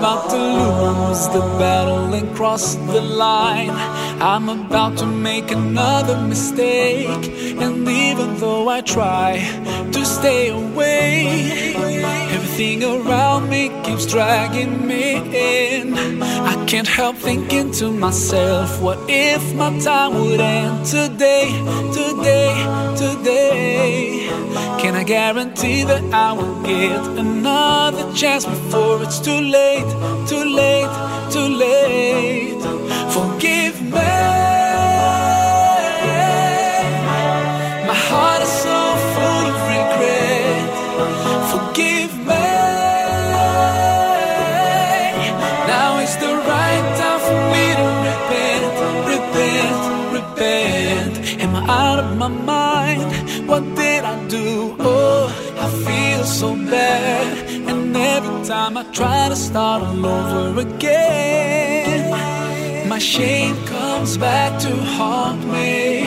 about to lose the battle and cross the line. I'm about to make another mistake. And even though I try to stay away, everything around me keeps dragging me in. I can't help thinking to myself, what if my time would end today, today, today? Can I guarantee that I will get another chance before it's too late, too late, too late? Forgive me. My heart is so full of regret. Forgive me. Out of my mind? What did I do? Oh, I feel so bad. And every time I try to start all over again, my shame comes back to haunt me.